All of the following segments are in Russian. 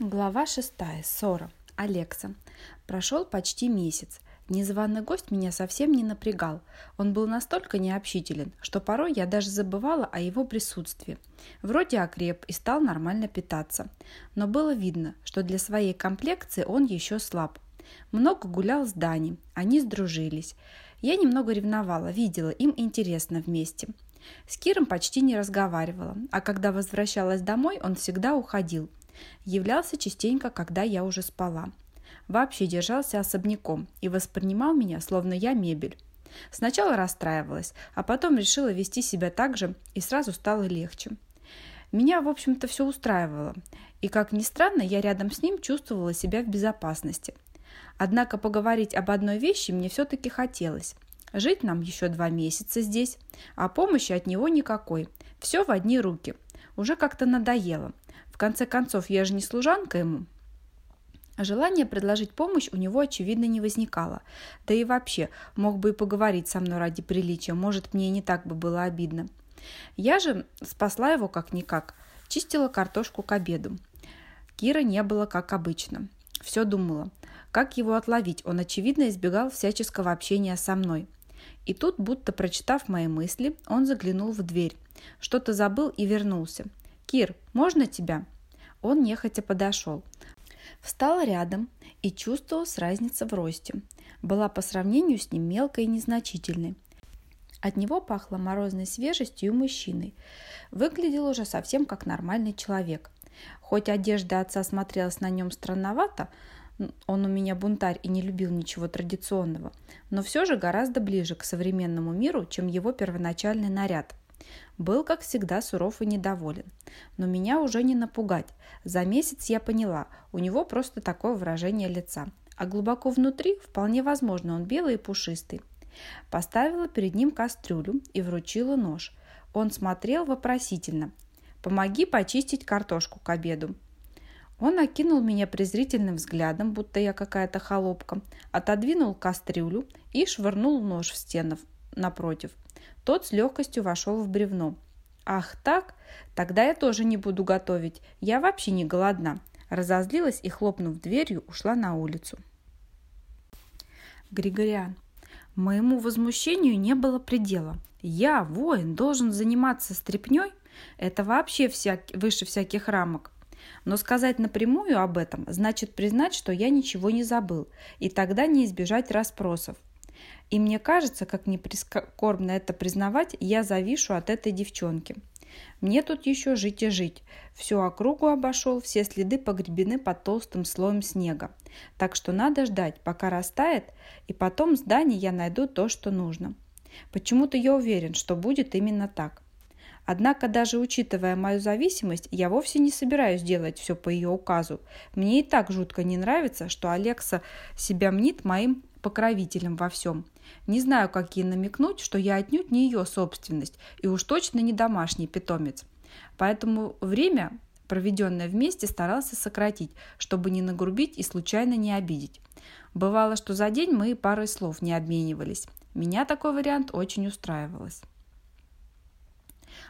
Глава шестая. Ссора. Алекса. Прошел почти месяц. Незваный гость меня совсем не напрягал. Он был настолько необщителен, что порой я даже забывала о его присутствии. Вроде окреп и стал нормально питаться. Но было видно, что для своей комплекции он еще слаб. Много гулял с Дани, они сдружились. Я немного ревновала, видела, им интересно вместе. С Киром почти не разговаривала, а когда возвращалась домой, он всегда уходил – Являлся частенько, когда я уже спала. Вообще держался особняком и воспринимал меня, словно я мебель. Сначала расстраивалась, а потом решила вести себя так же, и сразу стало легче. Меня, в общем-то, все устраивало, и, как ни странно, я рядом с ним чувствовала себя в безопасности. Однако поговорить об одной вещи мне все-таки хотелось. Жить нам еще два месяца здесь, а помощи от него никакой. Все в одни руки. Уже как-то надоело конце концов, я же не служанка ему. Желание предложить помощь у него, очевидно, не возникало. Да и вообще, мог бы и поговорить со мной ради приличия, может, мне и не так бы было обидно. Я же спасла его как-никак, чистила картошку к обеду. Кира не было как обычно. Все думала, как его отловить, он, очевидно, избегал всяческого общения со мной. И тут, будто прочитав мои мысли, он заглянул в дверь. Что-то забыл и вернулся. «Кир, можно тебя?» Он нехотя подошел. Встал рядом и чувствовал с разница в росте. Была по сравнению с ним мелкой и незначительной. От него пахло морозной свежестью и мужчиной. Выглядел уже совсем как нормальный человек. Хоть одежда отца смотрелась на нем странновато, он у меня бунтарь и не любил ничего традиционного, но все же гораздо ближе к современному миру, чем его первоначальный наряд. Был, как всегда, суров и недоволен. Но меня уже не напугать. За месяц я поняла, у него просто такое выражение лица. А глубоко внутри, вполне возможно, он белый и пушистый. Поставила перед ним кастрюлю и вручила нож. Он смотрел вопросительно. «Помоги почистить картошку к обеду». Он окинул меня презрительным взглядом, будто я какая-то холопка, отодвинул кастрюлю и швырнул нож в стену напротив. Тот с легкостью вошел в бревно. «Ах так? Тогда я тоже не буду готовить. Я вообще не голодна». Разозлилась и, хлопнув дверью, ушла на улицу. Григориан. Моему возмущению не было предела. Я, воин, должен заниматься стряпнёй? Это вообще всяк... выше всяких рамок. Но сказать напрямую об этом значит признать, что я ничего не забыл, и тогда не избежать расспросов. И мне кажется, как не прискорбно это признавать, я завишу от этой девчонки. Мне тут еще жить и жить. Всю округу обошел, все следы погребены под толстым слоем снега. Так что надо ждать, пока растает, и потом с Дани я найду то, что нужно. Почему-то я уверен, что будет именно так. Однако, даже учитывая мою зависимость, я вовсе не собираюсь делать все по ее указу. Мне и так жутко не нравится, что Алекса себя мнит моим покровителем во всем. Не знаю, как ей намекнуть, что я отнюдь не ее собственность и уж точно не домашний питомец. Поэтому время, проведенное вместе, старался сократить, чтобы не нагрубить и случайно не обидеть. Бывало, что за день мы парой слов не обменивались. Меня такой вариант очень устраивалось.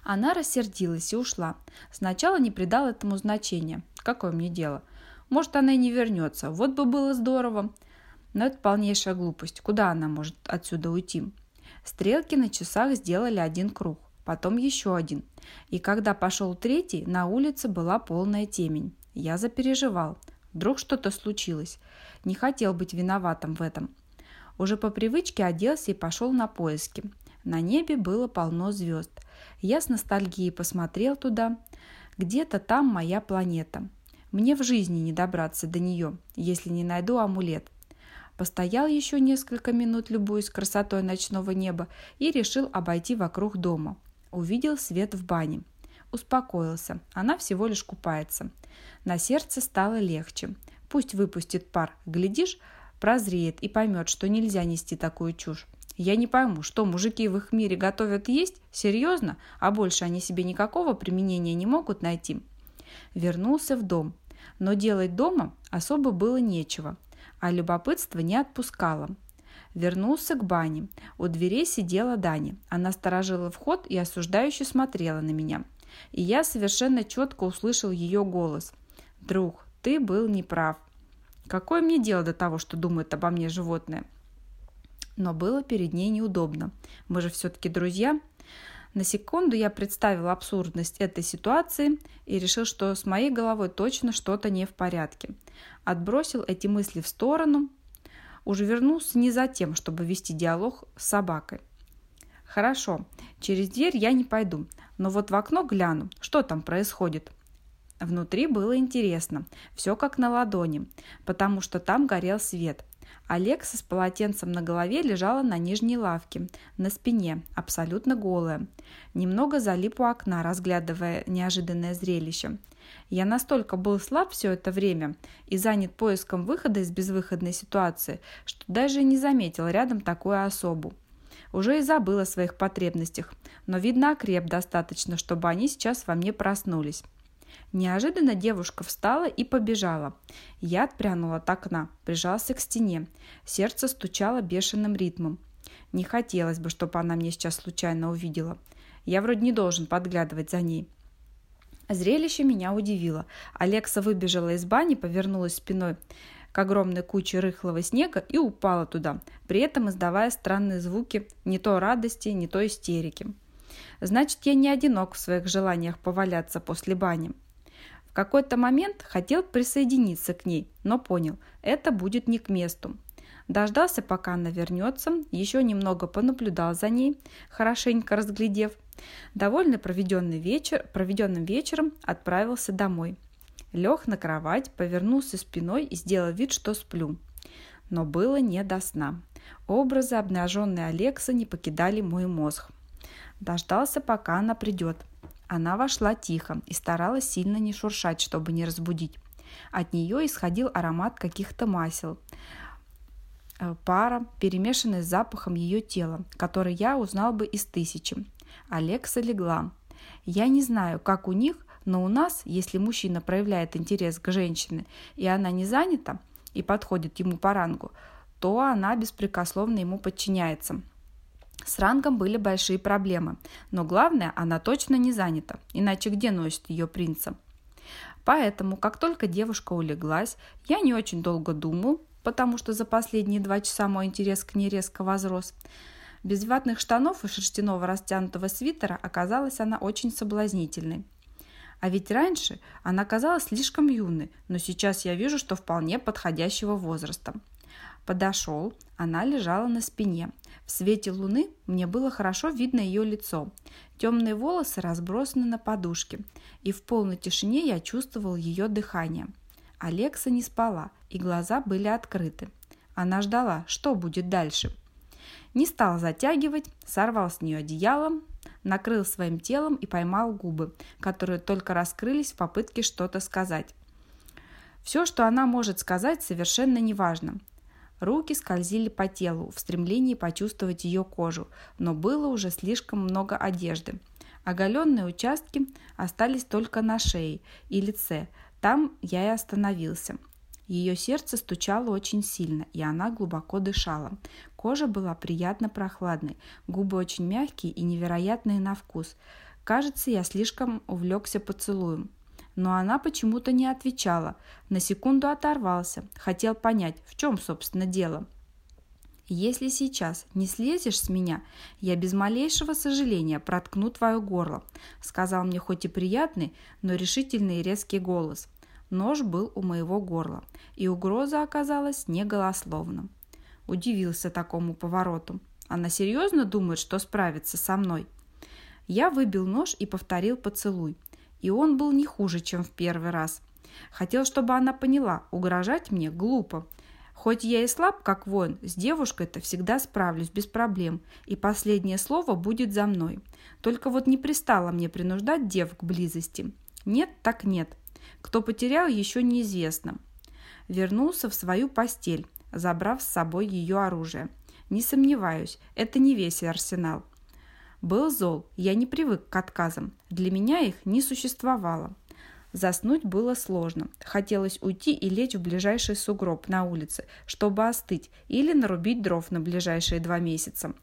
Она рассердилась и ушла. Сначала не придал этому значения. Какое мне дело? Может, она и не вернется. Вот бы было здорово. Но это полнейшая глупость. Куда она может отсюда уйти? Стрелки на часах сделали один круг, потом еще один. И когда пошел третий, на улице была полная темень. Я запереживал. Вдруг что-то случилось. Не хотел быть виноватым в этом. Уже по привычке оделся и пошел на поиски. На небе было полно звезд. Я с ностальгией посмотрел туда. Где-то там моя планета. Мне в жизни не добраться до нее, если не найду амулет. Постоял еще несколько минут, любуясь красотой ночного неба, и решил обойти вокруг дома. Увидел свет в бане. Успокоился, она всего лишь купается. На сердце стало легче. Пусть выпустит пар, глядишь, прозреет и поймет, что нельзя нести такую чушь. Я не пойму, что мужики в их мире готовят есть? Серьезно? А больше они себе никакого применения не могут найти? Вернулся в дом. Но делать дома особо было нечего а любопытство не отпускало. Вернулся к бане. У дверей сидела Дани. Она сторожила вход и осуждающе смотрела на меня. И я совершенно четко услышал ее голос. «Друг, Ты был неправ. Какое мне дело до того, что думает обо мне животное? Но было перед ней неудобно. Мы же все-таки друзья. На секунду я представил абсурдность этой ситуации и решил, что с моей головой точно что-то не в порядке. Отбросил эти мысли в сторону, уже вернулся не за тем, чтобы вести диалог с собакой. Хорошо, через дверь я не пойду, но вот в окно гляну, что там происходит. Внутри было интересно, все как на ладони, потому что там горел свет. Алекса с полотенцем на голове лежала на нижней лавке, на спине, абсолютно голая. Немного залип у окна, разглядывая неожиданное зрелище. Я настолько был слаб все это время и занят поиском выхода из безвыходной ситуации, что даже не заметил рядом такую особу. Уже и забыл о своих потребностях, но, видно, окреп достаточно, чтобы они сейчас во мне проснулись. Неожиданно девушка встала и побежала. Я отпрянул от окна, прижался к стене. Сердце стучало бешеным ритмом. Не хотелось бы, чтобы она меня сейчас случайно увидела. Я вроде не должен подглядывать за ней. Зрелище меня удивило. Алекса выбежала из бани, повернулась спиной к огромной куче рыхлого снега и упала туда, при этом издавая странные звуки не то радости, не то истерики. Значит, я не одинок в своих желаниях поваляться после бани. В какой-то момент хотел присоединиться к ней, но понял, это будет не к месту. Дождался, пока она вернется, еще немного понаблюдал за ней, хорошенько разглядев. Довольно проведенный вечер, проведенным вечером отправился домой. Лег на кровать, повернулся спиной и сделал вид, что сплю. Но было не до сна. Образы обнаженной Алекса не покидали мой мозг. Дождался, пока она придет. Она вошла тихо и старалась сильно не шуршать, чтобы не разбудить. От нее исходил аромат каких-то масел, э, пара, перемешанный с запахом ее тела, который я узнал бы из тысячи. Алекса легла. Я не знаю, как у них, но у нас, если мужчина проявляет интерес к женщине, и она не занята, и подходит ему по рангу, то она беспрекословно ему подчиняется. С рангом были большие проблемы, но главное, она точно не занята, иначе где носит ее принца? Поэтому, как только девушка улеглась, я не очень долго думал, потому что за последние два часа мой интерес к ней резко возрос. Без ватных штанов и шерстяного растянутого свитера оказалась она очень соблазнительной. А ведь раньше она казалась слишком юной, но сейчас я вижу, что вполне подходящего возраста. Подошел, она лежала на спине. В свете луны мне было хорошо видно ее лицо. Темные волосы разбросаны на подушке, и в полной тишине я чувствовал ее дыхание. Алекса не спала, и глаза были открыты. Она ждала, что будет дальше. Не стал затягивать, сорвал с нее одеялом, накрыл своим телом и поймал губы, которые только раскрылись в попытке что-то сказать. Все, что она может сказать, совершенно неважно. Руки скользили по телу в стремлении почувствовать ее кожу, но было уже слишком много одежды. Оголенные участки остались только на шее и лице. Там я и остановился. Ее сердце стучало очень сильно, и она глубоко дышала. Кожа была приятно прохладной, губы очень мягкие и невероятные на вкус. Кажется, я слишком увлекся поцелуем но она почему-то не отвечала. На секунду оторвался, хотел понять, в чем, собственно, дело. «Если сейчас не слезешь с меня, я без малейшего сожаления проткну твое горло», сказал мне хоть и приятный, но решительный и резкий голос. Нож был у моего горла, и угроза оказалась неголословным. Удивился такому повороту. Она серьезно думает, что справится со мной? Я выбил нож и повторил поцелуй. И он был не хуже, чем в первый раз. Хотел, чтобы она поняла, угрожать мне глупо. Хоть я и слаб, как воин, с девушкой-то всегда справлюсь без проблем, и последнее слово будет за мной. Только вот не пристало мне принуждать дев к близости. Нет, так нет. Кто потерял, еще неизвестно. Вернулся в свою постель, забрав с собой ее оружие. Не сомневаюсь, это не весь арсенал. Был зол, я не привык к отказам. Для меня их не существовало. Заснуть было сложно. Хотелось уйти и лечь в ближайший сугроб на улице, чтобы остыть, или нарубить дров на ближайшие два месяца.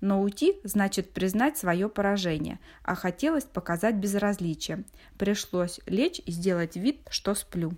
Но уйти значит признать свое поражение, а хотелось показать безразличие. Пришлось лечь и сделать вид, что сплю.